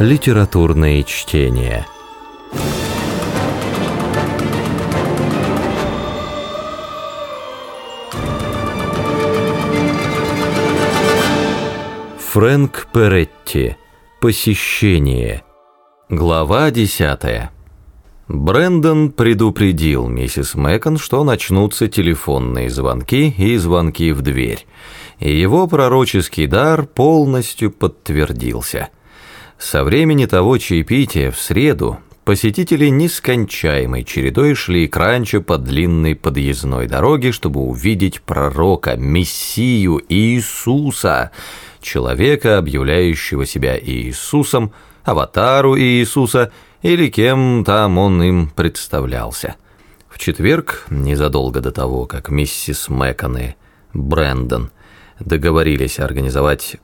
Литературные чтения. Фрэнк Перетти. Посещение. Глава десятая. Брендон предупредил миссис Мэкон, что начнутся телефонные звонки и звонки в дверь, и его пророческий дар полностью подтвердился – со времени того чаепития в среду посетители нескончаемой чередой шли к ранчо по длинной подъездной дороге, чтобы увидеть пророка, Мессию Иисуса, человека, объявляющего себя Иисусом, аватару Иисуса или кем там он им представлялся. В четверг, незадолго до того, как миссис Мэкон и Брэндон договорились организовать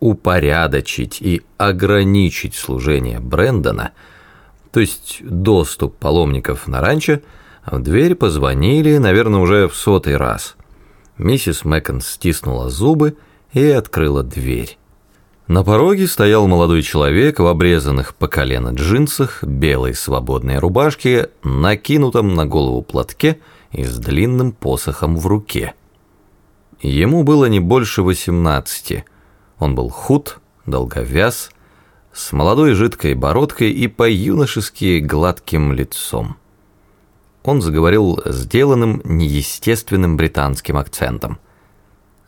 упорядочить и ограничить служение Брэндона, то есть доступ паломников на ранчо, в дверь позвонили, наверное, уже в сотый раз. Миссис Мэкон стиснула зубы и открыла дверь. На пороге стоял молодой человек в обрезанных по колено джинсах, белой свободной рубашке, накинутом на голову платке и с длинным посохом в руке. Ему было не больше восемнадцати – он был худ, долговяз, с молодой жидкой бородкой и по-юношески гладким лицом. Он заговорил сделанным неестественным британским акцентом.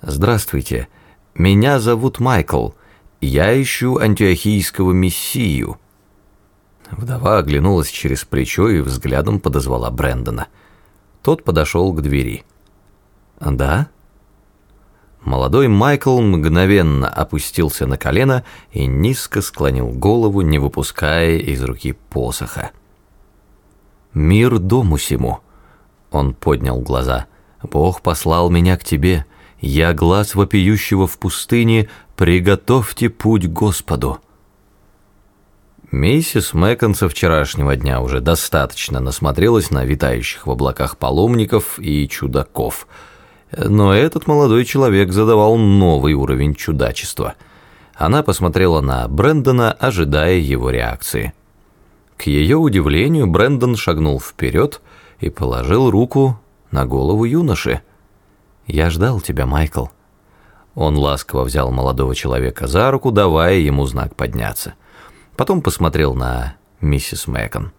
«Здравствуйте, меня зовут Майкл, я ищу антиохийского мессию». Вдова оглянулась через плечо и взглядом подозвала Брэндона. Тот подошел к двери. «Да?» Молодой Майкл мгновенно опустился на колено и низко склонил голову, не выпуская из руки посоха. «Мир дому сему!» Он поднял глаза. «Бог послал меня к тебе. Я глаз вопиющего в пустыне. Приготовьте путь Господу!» Миссис Мэкон со вчерашнего дня уже достаточно насмотрелась на витающих в облаках паломников и чудаков – но этот молодой человек задавал новый уровень чудачества. Она посмотрела на Брэндона, ожидая его реакции. К ее удивлению, Брэндон шагнул вперед и положил руку на голову юноши. «Я ждал тебя, Майкл». Он ласково взял молодого человека за руку, давая ему знак подняться. Потом посмотрел на миссис Мэкон.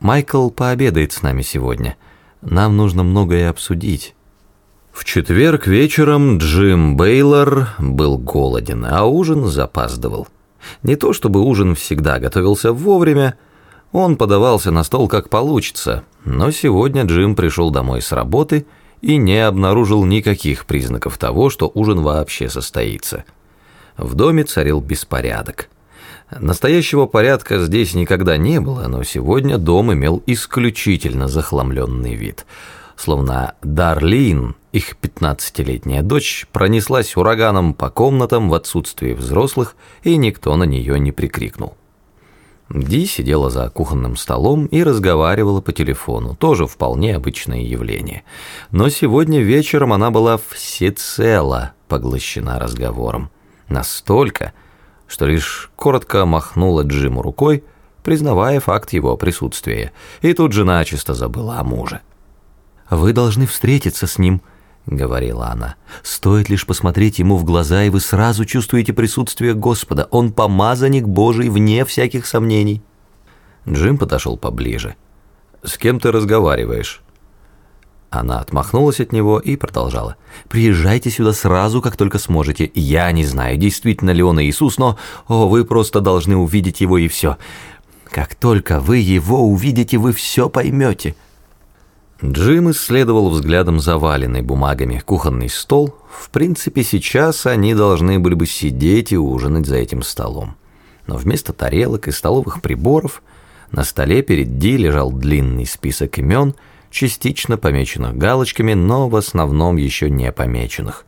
«Майкл пообедает с нами сегодня. Нам нужно многое обсудить». В четверг вечером Джим Бейлор был голоден, а ужин запаздывал. Не то чтобы ужин всегда готовился вовремя, он подавался на стол как получится, но сегодня Джим пришел домой с работы и не обнаружил никаких признаков того, что ужин вообще состоится. В доме царил беспорядок. Настоящего порядка здесь никогда не было, но сегодня дом имел исключительно захламленный вид – словно Дарлин, их пятнадцатилетняя дочь, пронеслась ураганом по комнатам в отсутствии взрослых, и никто на нее не прикрикнул. Ди сидела за кухонным столом и разговаривала по телефону, тоже вполне обычное явление. Но сегодня вечером она была всецело поглощена разговором. Настолько, что лишь коротко махнула Джиму рукой, признавая факт его присутствия, и тут же начисто забыла о муже. «Вы должны встретиться с ним», — говорила она. «Стоит лишь посмотреть ему в глаза, и вы сразу чувствуете присутствие Господа. Он помазанник Божий, вне всяких сомнений». Джим подошел поближе. «С кем ты разговариваешь?» Она отмахнулась от него и продолжала. «Приезжайте сюда сразу, как только сможете. Я не знаю, действительно ли он Иисус, но о, вы просто должны увидеть его и все. Как только вы его увидите, вы все поймете». Джим исследовал взглядом заваленный бумагами кухонный стол. В принципе, сейчас они должны были бы сидеть и ужинать за этим столом. Но вместо тарелок и столовых приборов на столе перед Ди лежал длинный список имен, частично помеченных галочками, но в основном еще не помеченных.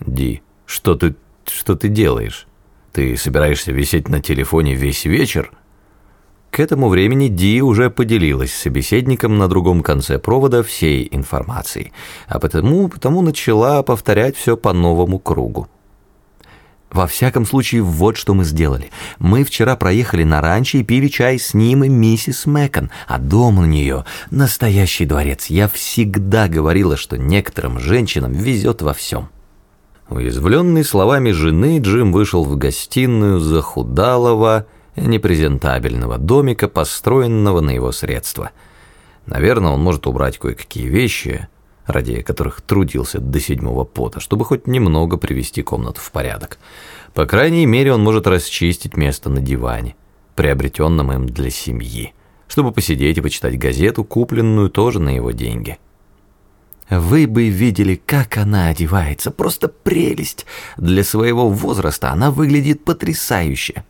«Ди, что ты, что ты делаешь? Ты собираешься висеть на телефоне весь вечер?» К этому времени Ди уже поделилась с собеседником на другом конце провода всей информацией, а потому, потому начала повторять все по новому кругу. Во всяком случае, вот что мы сделали. Мы вчера проехали на ранчо и пили чай с ним и миссис Мэкон, а дом у нее — настоящий дворец. Я всегда говорила, что некоторым женщинам везет во всем. Уязвленный словами жены, Джим вышел в гостиную захудалого, непрезентабельного домика, построенного на его средства. Наверное, он может убрать кое-какие вещи, ради которых трудился до седьмого пота, чтобы хоть немного привести комнату в порядок. По крайней мере, он может расчистить место на диване, приобретенном им для семьи, чтобы посидеть и почитать газету, купленную тоже на его деньги. Вы бы видели, как она одевается, просто прелесть. Для своего возраста она выглядит потрясающе.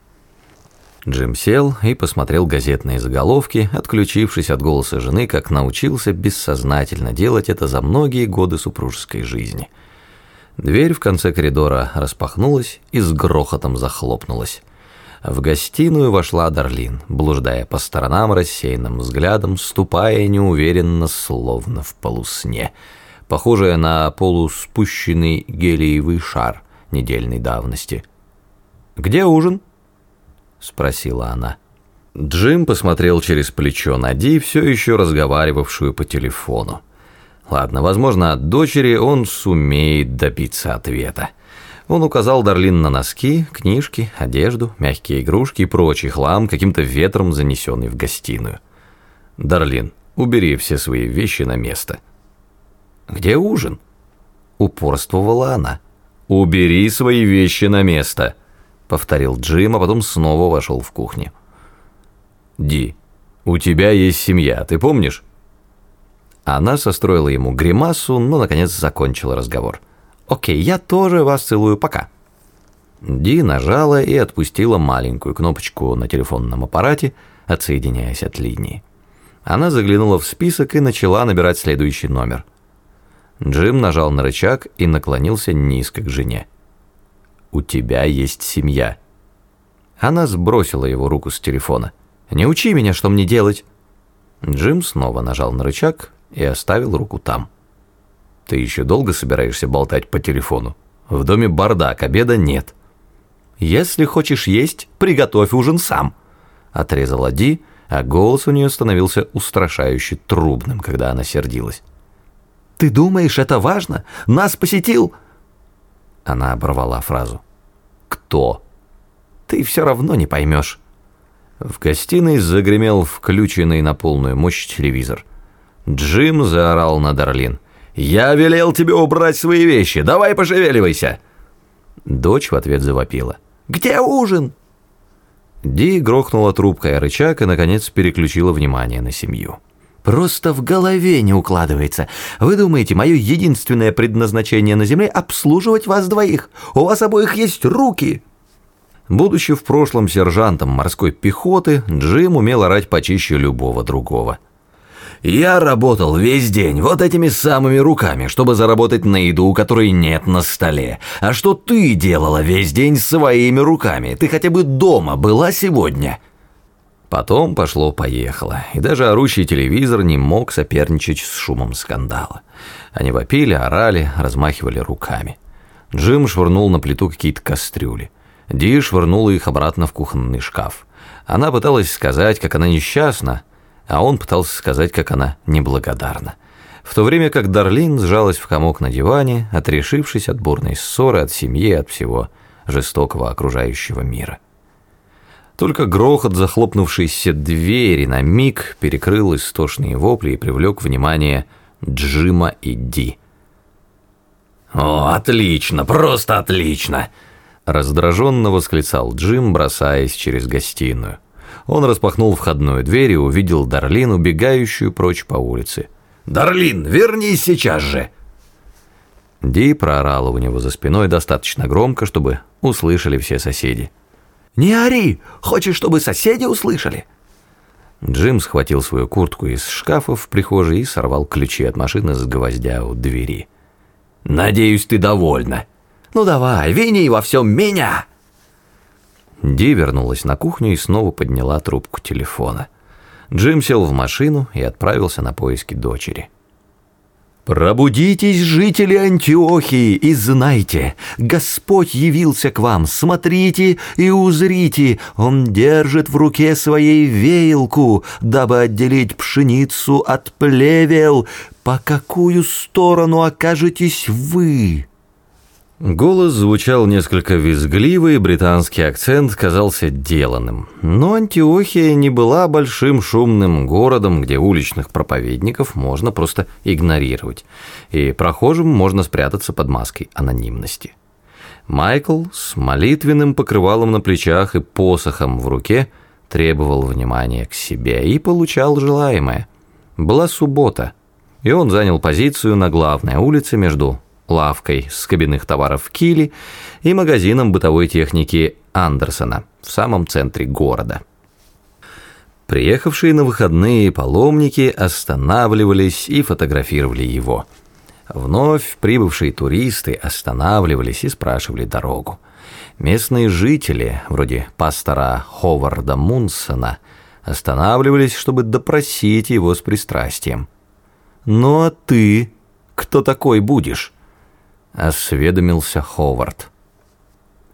Джим сел и посмотрел газетные заголовки, отключившись от голоса жены, как научился бессознательно делать это за многие годы супружеской жизни. Дверь в конце коридора распахнулась и с грохотом захлопнулась. В гостиную вошла Дарлин, блуждая по сторонам рассеянным взглядом, ступая неуверенно, словно в полусне, похожая на полуспущенный гелиевый шар недельной давности. «Где ужин?» Спросила она. Джим посмотрел через плечо на Ди, все еще разговаривавшую по телефону. Ладно, возможно, от дочери он сумеет добиться ответа. Он указал Дарлин на носки, книжки, одежду, мягкие игрушки и прочий хлам, каким-то ветром занесенный в гостиную. «Дарлин, убери все свои вещи на место». «Где ужин?» Упорствовала она. «Убери свои вещи на место» повторил Джим, а потом снова вошел в кухню. «Ди, у тебя есть семья, ты помнишь?» Она состроила ему гримасу, но, наконец, закончила разговор. «Окей, я тоже вас целую, пока». Ди нажала и отпустила маленькую кнопочку на телефонном аппарате, отсоединяясь от линии. Она заглянула в список и начала набирать следующий номер. Джим нажал на рычаг и наклонился низко к жене у тебя есть семья». Она сбросила его руку с телефона. «Не учи меня, что мне делать». Джим снова нажал на рычаг и оставил руку там. «Ты еще долго собираешься болтать по телефону? В доме бардак, обеда нет». «Если хочешь есть, приготовь ужин сам», — отрезала Ди, а голос у нее становился устрашающе трубным, когда она сердилась. «Ты думаешь, это важно? Нас посетил...» Она оборвала фразу. «Кто?» «Ты все равно не поймешь». В гостиной загремел включенный на полную мощь телевизор. Джим заорал на Дарлин. «Я велел тебе убрать свои вещи! Давай пошевеливайся!» Дочь в ответ завопила. «Где ужин?» Ди грохнула трубкой рычаг и, наконец, переключила внимание на семью. Просто в голове не укладывается. Вы думаете, мое единственное предназначение на Земле – обслуживать вас двоих? У вас обоих есть руки!» Будучи в прошлом сержантом морской пехоты, Джим умел орать почище любого другого. «Я работал весь день вот этими самыми руками, чтобы заработать на еду, которой нет на столе. А что ты делала весь день своими руками? Ты хотя бы дома была сегодня?» Потом пошло-поехало, и даже орущий телевизор не мог соперничать с шумом скандала. Они вопили, орали, размахивали руками. Джим швырнул на плиту какие-то кастрюли. Ди швырнула их обратно в кухонный шкаф. Она пыталась сказать, как она несчастна, а он пытался сказать, как она неблагодарна. В то время как Дарлин сжалась в комок на диване, отрешившись от бурной ссоры, от семьи, от всего жестокого окружающего мира. Только грохот захлопнувшейся двери на миг перекрыл истошные вопли и привлек внимание Джима и Ди. «О, отлично, просто отлично!» Раздраженно восклицал Джим, бросаясь через гостиную. Он распахнул входную дверь и увидел Дарлин, убегающую прочь по улице. «Дарлин, вернись сейчас же!» Ди проорала у него за спиной достаточно громко, чтобы услышали все соседи. «Не ори! Хочешь, чтобы соседи услышали?» Джим схватил свою куртку из шкафа в прихожей и сорвал ключи от машины с гвоздя у двери. «Надеюсь, ты довольна?» «Ну давай, вини во всем меня!» Ди вернулась на кухню и снова подняла трубку телефона. Джим сел в машину и отправился на поиски дочери. «Пробудитесь, жители Антиохии, и знайте, Господь явился к вам, смотрите и узрите, Он держит в руке своей веялку, дабы отделить пшеницу от плевел, по какую сторону окажетесь вы?» Голос звучал несколько визгливо, и британский акцент казался деланным. Но Антиохия не была большим шумным городом, где уличных проповедников можно просто игнорировать, и прохожим можно спрятаться под маской анонимности. Майкл с молитвенным покрывалом на плечах и посохом в руке требовал внимания к себе и получал желаемое. Была суббота, и он занял позицию на главной улице между лавкой с кабинных товаров в Киле и магазином бытовой техники Андерсона в самом центре города. Приехавшие на выходные паломники останавливались и фотографировали его. Вновь прибывшие туристы останавливались и спрашивали дорогу. Местные жители, вроде пастора Ховарда Мунсона, останавливались, чтобы допросить его с пристрастием. «Ну а ты кто такой будешь?» Осведомился Ховард.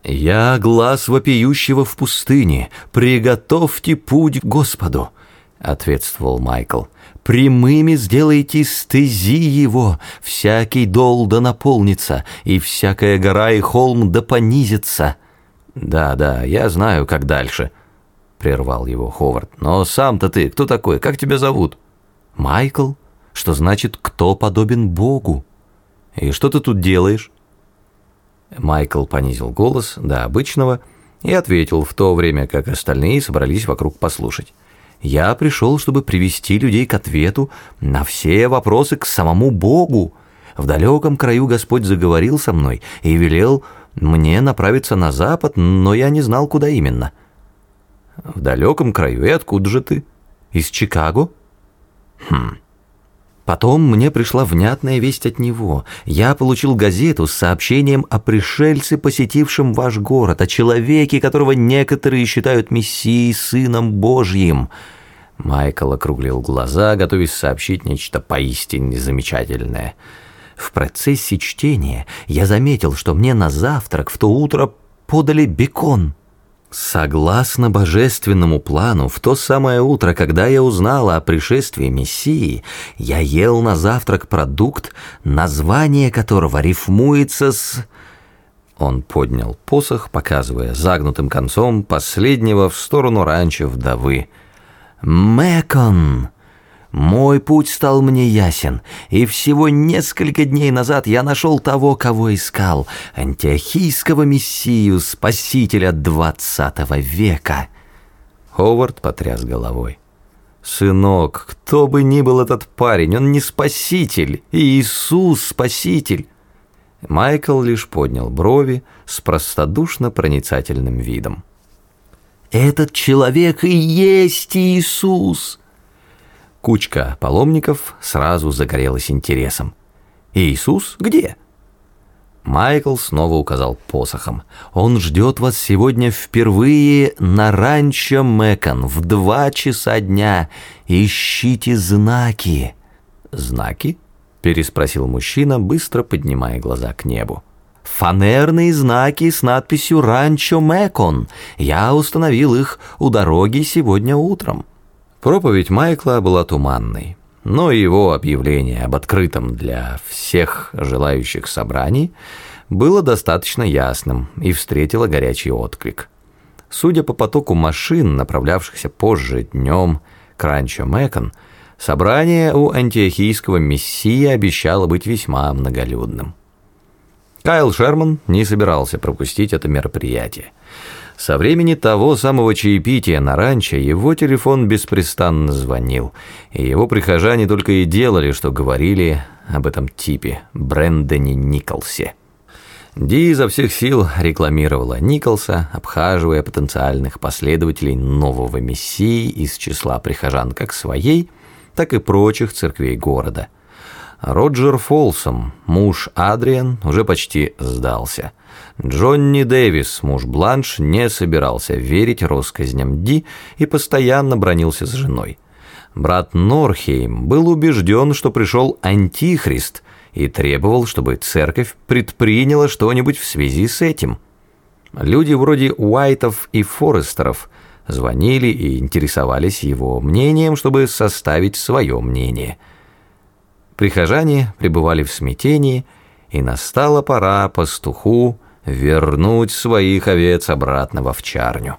«Я глаз вопиющего в пустыне, приготовьте путь Господу», — ответствовал Майкл. «Прямыми сделайте стези его, всякий дол да наполнится, и всякая гора и холм да понизится». «Да-да, я знаю, как дальше», — прервал его Ховард. «Но сам-то ты кто такой, как тебя зовут?» «Майкл, что значит «кто подобен Богу». «И что ты тут делаешь?» Майкл понизил голос до обычного и ответил в то время, как остальные собрались вокруг послушать. «Я пришел, чтобы привести людей к ответу на все вопросы к самому Богу. В далеком краю Господь заговорил со мной и велел мне направиться на запад, но я не знал, куда именно». «В далеком краю? И откуда же ты? Из Чикаго?» «Хм...» Потом мне пришла внятная весть от него. Я получил газету с сообщением о пришельце, посетившем ваш город, о человеке, которого некоторые считают мессией, сыном Божьим». Майкл округлил глаза, готовясь сообщить нечто поистине замечательное. В процессе чтения я заметил, что мне на завтрак в то утро подали бекон. Согласно божественному плану, в то самое утро, когда я узнала о пришествии Мессии, я ел на завтрак продукт, название которого рифмуется с... Он поднял посох, показывая загнутым концом последнего в сторону ранчо вдовы. «Мэкон!» Мой путь стал мне ясен, и всего несколько дней назад я нашел того, кого искал, антиохийского мессию, спасителя двадцатого века. Ховард потряс головой. «Сынок, кто бы ни был этот парень, он не спаситель, Иисус спаситель!» Майкл лишь поднял брови с простодушно проницательным видом. «Этот человек и есть Иисус!» Кучка паломников сразу загорелась интересом. «Иисус где?» Майкл снова указал посохом. «Он ждет вас сегодня впервые на ранчо Мэкон в два часа дня. Ищите знаки». «Знаки?» — переспросил мужчина, быстро поднимая глаза к небу. «Фанерные знаки с надписью «Ранчо Мэкон». Я установил их у дороги сегодня утром». Проповедь Майкла была туманной, но его объявление об открытом для всех желающих собрании было достаточно ясным и встретило горячий отклик. Судя по потоку машин, направлявшихся позже днем к ранчо Мэкон, собрание у антиохийского мессии обещало быть весьма многолюдным. Кайл Шерман не собирался пропустить это мероприятие. Со времени того самого чаепития на ранчо его телефон беспрестанно звонил, и его прихожане только и делали, что говорили об этом типе, Брэндоне Николсе. Ди изо всех сил рекламировала Николса, обхаживая потенциальных последователей нового мессии из числа прихожан как своей, так и прочих церквей города. Роджер Фолсом, муж Адриан, уже почти сдался – Джонни Дэвис, муж Бланш, не собирался верить россказням Ди и постоянно бронился с женой. Брат Норхейм был убежден, что пришел Антихрист и требовал, чтобы церковь предприняла что-нибудь в связи с этим. Люди вроде Уайтов и Форестеров звонили и интересовались его мнением, чтобы составить свое мнение. Прихожане пребывали в смятении, и настала пора пастуху вернуть своих овец обратно в овчарню.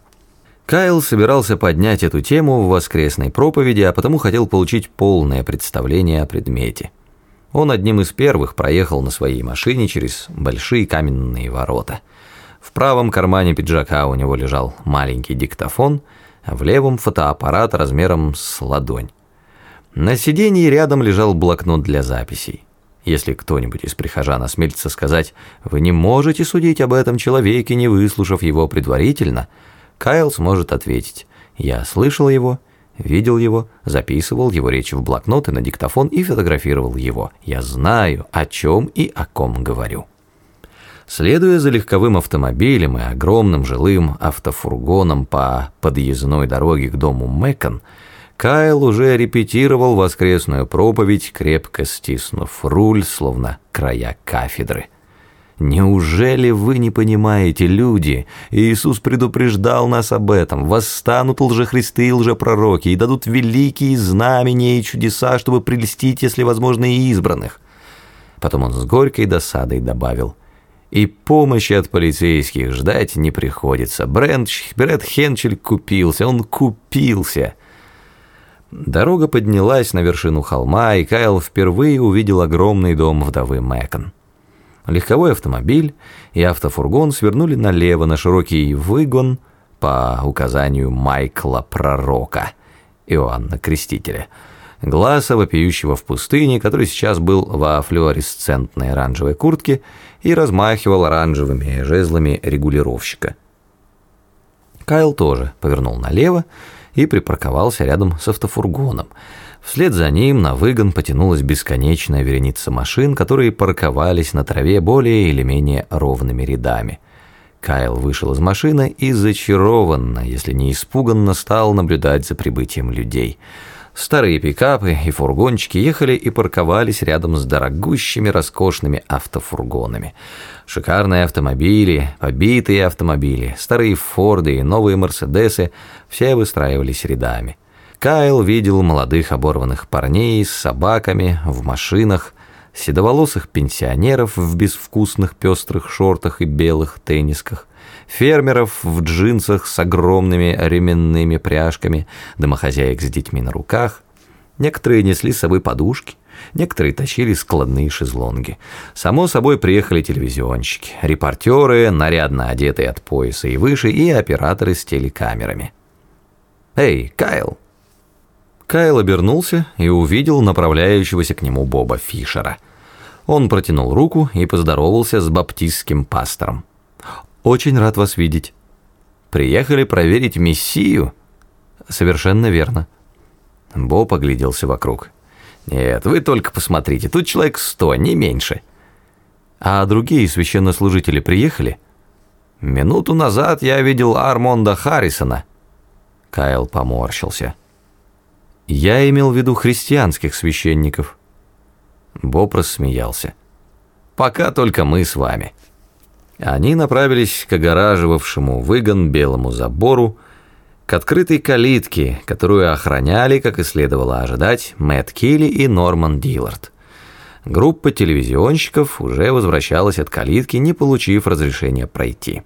Кайл собирался поднять эту тему в воскресной проповеди, а потому хотел получить полное представление о предмете. Он одним из первых проехал на своей машине через большие каменные ворота. В правом кармане пиджака у него лежал маленький диктофон, а в левом фотоаппарат размером с ладонь. На сиденье рядом лежал блокнот для записей. Если кто-нибудь из прихожан осмелится сказать «Вы не можете судить об этом человеке, не выслушав его предварительно», Кайл сможет ответить «Я слышал его, видел его, записывал его речь в блокнот и на диктофон и фотографировал его. Я знаю, о чем и о ком говорю». Следуя за легковым автомобилем и огромным жилым автофургоном по подъездной дороге к дому Мэкон, Кайл уже репетировал воскресную проповедь, крепко стиснув руль, словно края кафедры. Неужели вы не понимаете, люди? Иисус предупреждал нас об этом. Восстанут лжехристы и лжепророки и дадут великие знамения и чудеса, чтобы прельстить, если возможно, и избранных. Потом он с горькой досадой добавил. И помощи от полицейских ждать не приходится. Брент, Бред Хенчель купился, он купился. Дорога поднялась на вершину холма, и Кайл впервые увидел огромный дом вдовы Мэкон. Легковой автомобиль и автофургон свернули налево на широкий выгон по указанию Майкла Пророка, Иоанна Крестителя, глаза вопиющего в пустыне, который сейчас был во флуоресцентной оранжевой куртке и размахивал оранжевыми жезлами регулировщика. Кайл тоже повернул налево и припарковался рядом с автофургоном – Вслед за ним на выгон потянулась бесконечная вереница машин, которые парковались на траве более или менее ровными рядами. Кайл вышел из машины и зачарованно, если не испуганно, стал наблюдать за прибытием людей. Старые пикапы и фургончики ехали и парковались рядом с дорогущими роскошными автофургонами. Шикарные автомобили, побитые автомобили, старые Форды и новые Мерседесы – все выстраивались рядами. Кайл видел молодых оборванных парней с собаками в машинах, седоволосых пенсионеров в безвкусных пестрых шортах и белых теннисках, фермеров в джинсах с огромными ременными пряжками, домохозяек с детьми на руках. Некоторые несли с собой подушки, некоторые тащили складные шезлонги. Само собой приехали телевизионщики, репортеры, нарядно одетые от пояса и выше, и операторы с телекамерами. «Эй, Кайл!» Кайл обернулся и увидел направляющегося к нему Боба Фишера. Он протянул руку и поздоровался с баптистским пастором. «Очень рад вас видеть». «Приехали проверить Мессию?» «Совершенно верно». Боб огляделся вокруг. «Нет, вы только посмотрите, тут человек сто, не меньше». «А другие священнослужители приехали?» «Минуту назад я видел Армонда Харрисона». Кайл поморщился. Я имел в виду христианских священников. Боб рассмеялся. Пока только мы с вами. Они направились к огораживавшему выгон белому забору, к открытой калитке, которую охраняли, как и следовало ожидать, Мэтт Килли и Норман Диллард. Группа телевизионщиков уже возвращалась от калитки, не получив разрешения пройти.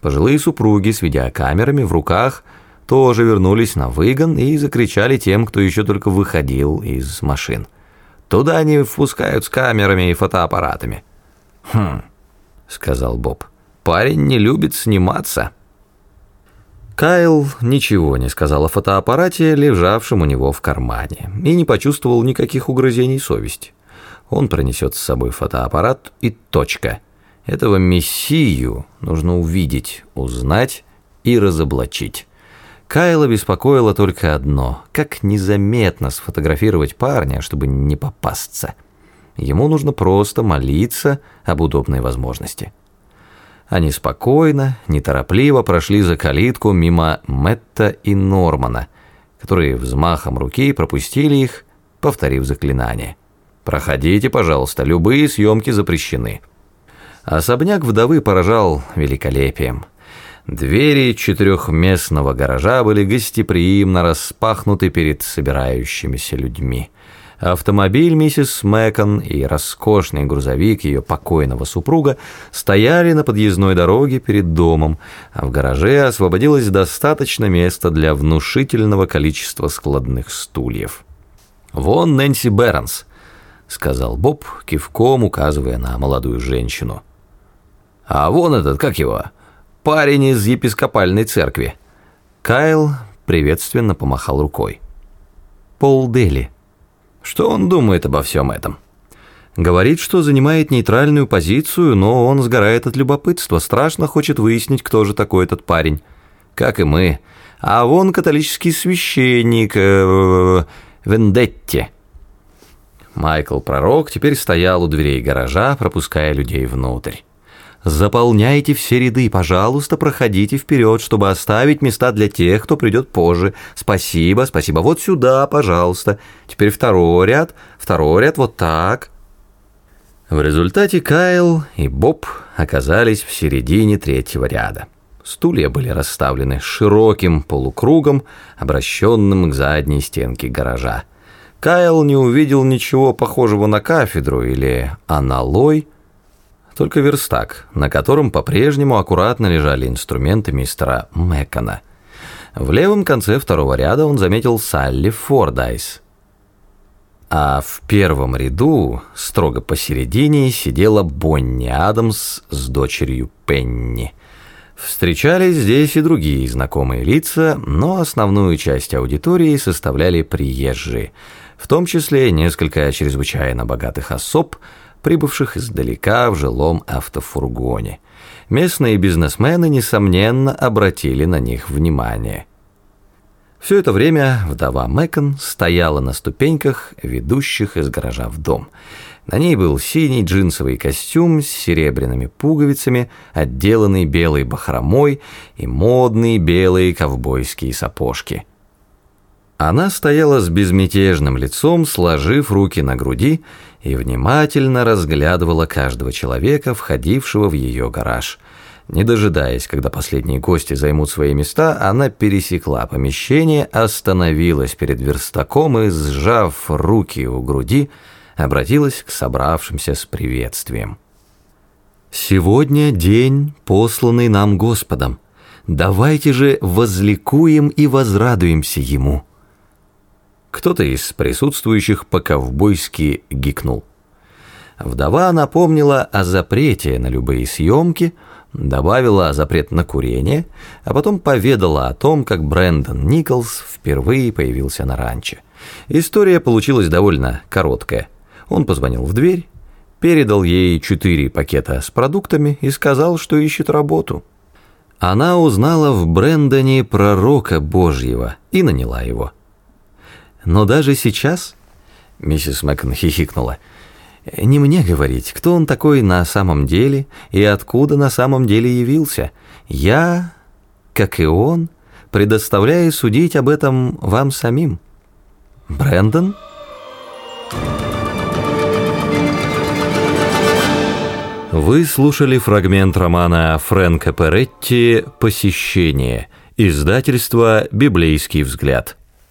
Пожилые супруги с видеокамерами в руках – тоже вернулись на выгон и закричали тем, кто еще только выходил из машин. Туда они впускают с камерами и фотоаппаратами. «Хм», — сказал Боб, — «парень не любит сниматься». Кайл ничего не сказал о фотоаппарате, лежавшем у него в кармане, и не почувствовал никаких угрызений совести. Он пронесет с собой фотоаппарат и точка. Этого мессию нужно увидеть, узнать и разоблачить. Кайла беспокоило только одно – как незаметно сфотографировать парня, чтобы не попасться. Ему нужно просто молиться об удобной возможности. Они спокойно, неторопливо прошли за калитку мимо Мэтта и Нормана, которые взмахом руки пропустили их, повторив заклинание. «Проходите, пожалуйста, любые съемки запрещены». Особняк вдовы поражал великолепием. Двери четырехместного гаража были гостеприимно распахнуты перед собирающимися людьми. Автомобиль миссис Мэкон и роскошный грузовик ее покойного супруга стояли на подъездной дороге перед домом, а в гараже освободилось достаточно места для внушительного количества складных стульев. «Вон Нэнси Бернс», — сказал Боб, кивком указывая на молодую женщину. «А вон этот, как его, парень из епископальной церкви». Кайл приветственно помахал рукой. «Пол Дели», что он думает обо всем этом? Говорит, что занимает нейтральную позицию, но он сгорает от любопытства, страшно хочет выяснить, кто же такой этот парень. Как и мы. А вон католический священник э, Вендетти. Майкл Пророк теперь стоял у дверей гаража, пропуская людей внутрь. Заполняйте все ряды, пожалуйста, проходите вперед, чтобы оставить места для тех, кто придет позже. Спасибо, спасибо. Вот сюда, пожалуйста. Теперь второй ряд, второй ряд, вот так. В результате Кайл и Боб оказались в середине третьего ряда. Стулья были расставлены широким полукругом, обращенным к задней стенке гаража. Кайл не увидел ничего похожего на кафедру или аналой, только верстак, на котором по-прежнему аккуратно лежали инструменты мистера Мэкона. В левом конце второго ряда он заметил Салли Фордайс. А в первом ряду, строго посередине, сидела Бонни Адамс с дочерью Пенни. Встречались здесь и другие знакомые лица, но основную часть аудитории составляли приезжие, в том числе несколько чрезвычайно богатых особ – прибывших издалека в жилом автофургоне. Местные бизнесмены, несомненно, обратили на них внимание. Все это время вдова Мэкон стояла на ступеньках, ведущих из гаража в дом. На ней был синий джинсовый костюм с серебряными пуговицами, отделанный белой бахромой и модные белые ковбойские сапожки. Она стояла с безмятежным лицом, сложив руки на груди и внимательно разглядывала каждого человека, входившего в ее гараж. Не дожидаясь, когда последние гости займут свои места, она пересекла помещение, остановилась перед верстаком и, сжав руки у груди, обратилась к собравшимся с приветствием. «Сегодня день, посланный нам Господом. Давайте же возликуем и возрадуемся Ему». Кто-то из присутствующих по-ковбойски гикнул. Вдова напомнила о запрете на любые съемки, добавила запрет на курение, а потом поведала о том, как Брэндон Николс впервые появился на ранчо. История получилась довольно короткая. Он позвонил в дверь, передал ей четыре пакета с продуктами и сказал, что ищет работу. Она узнала в Брэндоне пророка Божьего и наняла его. Но даже сейчас, миссис Мэкон хихикнула, не мне говорить, кто он такой на самом деле и откуда на самом деле явился. Я, как и он, предоставляю судить об этом вам самим. Брэндон? Вы слушали фрагмент романа Фрэнка Перетти «Посещение», издательство «Библейский взгляд».